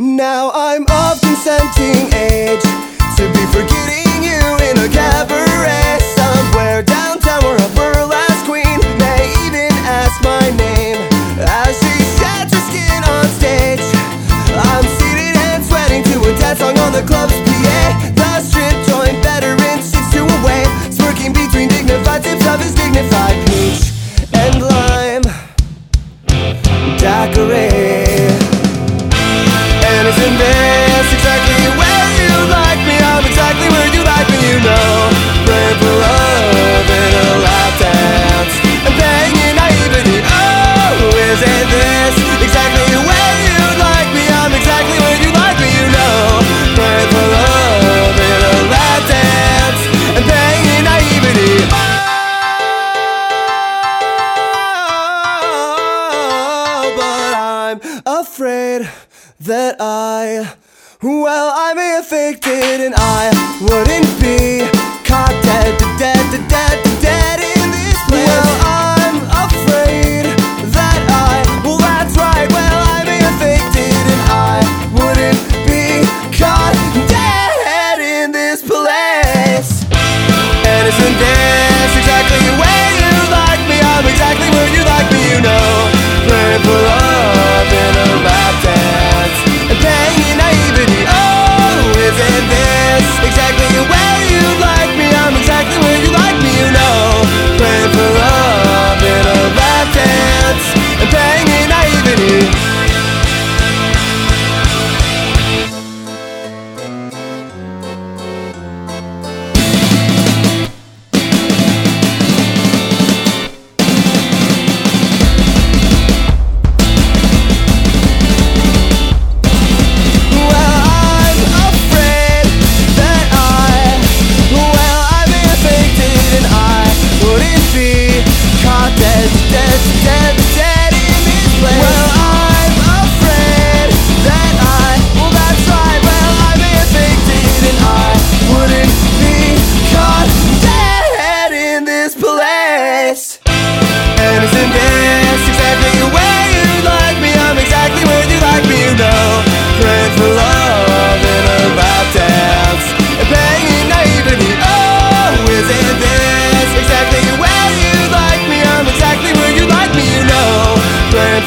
Now I'm of consenting age. I'm afraid that I, well, I may have faked affected and I wouldn't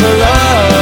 the love.